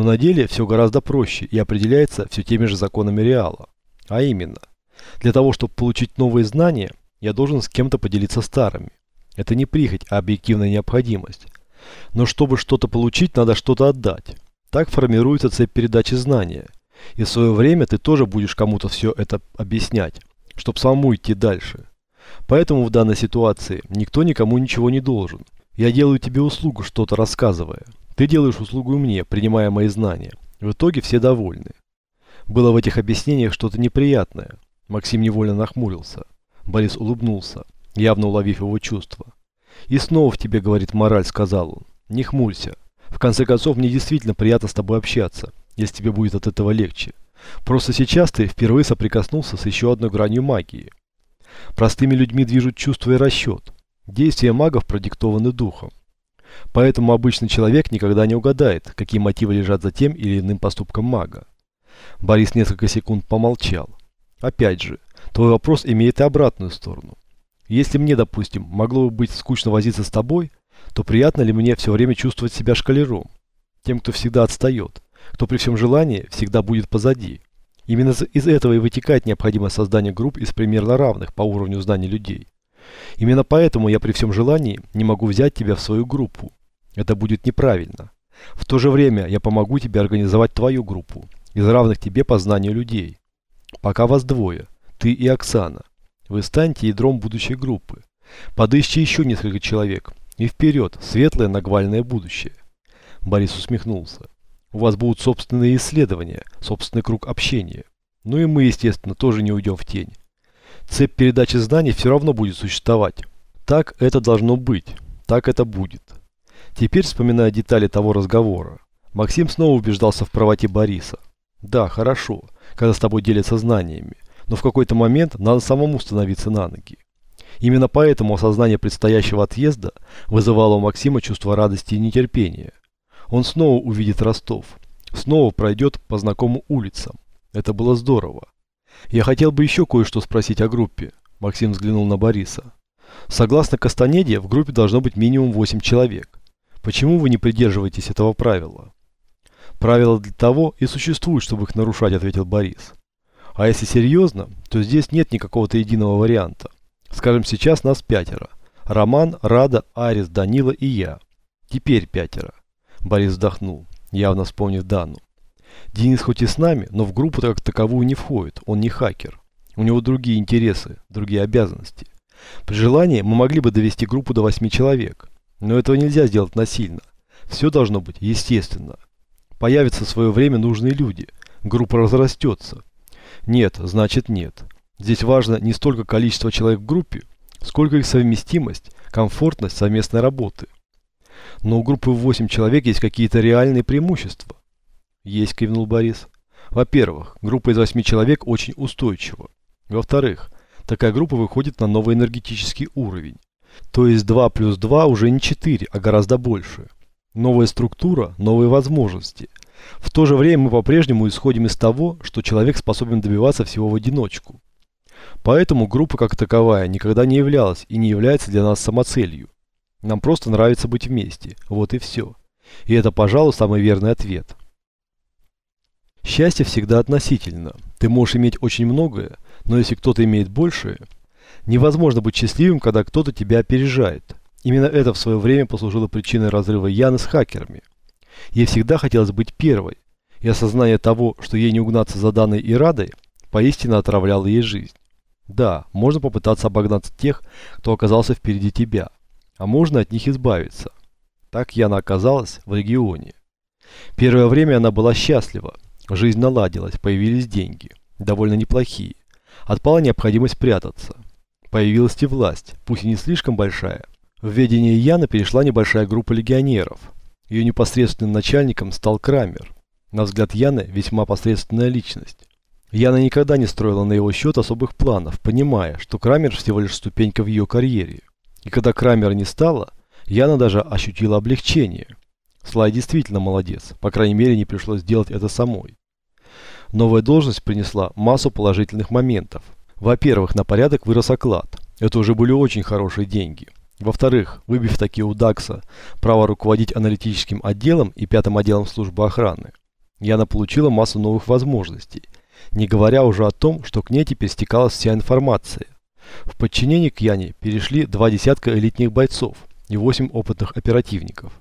Но на деле все гораздо проще и определяется все теми же законами Реала. А именно, для того, чтобы получить новые знания, я должен с кем-то поделиться старыми. Это не прихоть, а объективная необходимость. Но чтобы что-то получить, надо что-то отдать. Так формируется цепь передачи знания. И в свое время ты тоже будешь кому-то все это объяснять, чтобы самому идти дальше. Поэтому в данной ситуации никто никому ничего не должен. Я делаю тебе услугу, что-то рассказывая. Ты делаешь услугу мне, принимая мои знания. В итоге все довольны. Было в этих объяснениях что-то неприятное. Максим невольно нахмурился. Борис улыбнулся, явно уловив его чувства. «И снова в тебе, говорит мораль», — сказал он. «Не хмурься. В конце концов, мне действительно приятно с тобой общаться, если тебе будет от этого легче. Просто сейчас ты впервые соприкоснулся с еще одной гранью магии. Простыми людьми движут чувства и расчет. Действия магов продиктованы духом. Поэтому обычный человек никогда не угадает, какие мотивы лежат за тем или иным поступком мага. Борис несколько секунд помолчал. Опять же, твой вопрос имеет и обратную сторону. Если мне, допустим, могло бы быть скучно возиться с тобой, то приятно ли мне все время чувствовать себя шкалером? Тем, кто всегда отстает, кто при всем желании всегда будет позади. Именно из этого и вытекает необходимое создание групп из примерно равных по уровню знаний людей. Именно поэтому я при всем желании не могу взять тебя в свою группу. Это будет неправильно. В то же время я помогу тебе организовать твою группу из равных тебе по знанию людей. Пока вас двое, ты и Оксана. Вы станете ядром будущей группы. Подыщи еще несколько человек. И вперед, светлое нагвальное будущее. Борис усмехнулся. У вас будут собственные исследования, собственный круг общения. Ну и мы, естественно, тоже не уйдем в тень. Цепь передачи знаний все равно будет существовать. Так это должно быть. Так это будет. Теперь, вспоминая детали того разговора, Максим снова убеждался в правоте Бориса. Да, хорошо, когда с тобой делятся знаниями, но в какой-то момент надо самому становиться на ноги. Именно поэтому осознание предстоящего отъезда вызывало у Максима чувство радости и нетерпения. Он снова увидит Ростов, снова пройдет по знакомым улицам. Это было здорово. Я хотел бы еще кое-что спросить о группе. Максим взглянул на Бориса. Согласно Кастанеде, в группе должно быть минимум 8 человек. Почему вы не придерживаетесь этого правила? Правила для того и существуют, чтобы их нарушать, ответил Борис. А если серьезно, то здесь нет никакого-то единого варианта. Скажем, сейчас нас пятеро. Роман, Рада, Арис, Данила и я. Теперь пятеро. Борис вздохнул, явно вспомнив Дану. Денис хоть и с нами, но в группу как таковую не входит, он не хакер. У него другие интересы, другие обязанности. При желании мы могли бы довести группу до восьми человек, но этого нельзя сделать насильно. Все должно быть естественно. Появятся в свое время нужные люди, группа разрастется. Нет, значит нет. Здесь важно не столько количество человек в группе, сколько их совместимость, комфортность совместной работы. Но у группы в 8 человек есть какие-то реальные преимущества. Есть, кивнул Борис. Во-первых, группа из 8 человек очень устойчива. Во-вторых, такая группа выходит на новый энергетический уровень. То есть 2 плюс 2 уже не 4, а гораздо больше. Новая структура, новые возможности. В то же время мы по-прежнему исходим из того, что человек способен добиваться всего в одиночку. Поэтому группа как таковая никогда не являлась и не является для нас самоцелью. Нам просто нравится быть вместе, вот и все. И это, пожалуй, самый верный ответ. Счастье всегда относительно. Ты можешь иметь очень многое, но если кто-то имеет большее, невозможно быть счастливым, когда кто-то тебя опережает. Именно это в свое время послужило причиной разрыва Яны с хакерами. Ей всегда хотелось быть первой, и осознание того, что ей не угнаться за данной и радой, поистине отравляло ей жизнь. Да, можно попытаться обогнать тех, кто оказался впереди тебя, а можно от них избавиться. Так Яна оказалась в регионе. Первое время она была счастлива, жизнь наладилась, появились деньги, довольно неплохие. Отпала необходимость прятаться. Появилась и власть, пусть и не слишком большая. В ведение Яны перешла небольшая группа легионеров. Ее непосредственным начальником стал Крамер. На взгляд Яны весьма посредственная личность. Яна никогда не строила на его счет особых планов, понимая, что Крамер всего лишь ступенька в ее карьере. И когда Крамера не стало, Яна даже ощутила облегчение. Слай действительно молодец, по крайней мере не пришлось делать это самой. Новая должность принесла массу положительных моментов. Во-первых, на порядок вырос оклад. Это уже были очень хорошие деньги. Во-вторых, выбив такие у Дакса право руководить аналитическим отделом и пятым отделом службы охраны, Яна получила массу новых возможностей, не говоря уже о том, что к ней теперь стекалась вся информация. В подчинение к Яне перешли два десятка элитных бойцов и восемь опытных оперативников.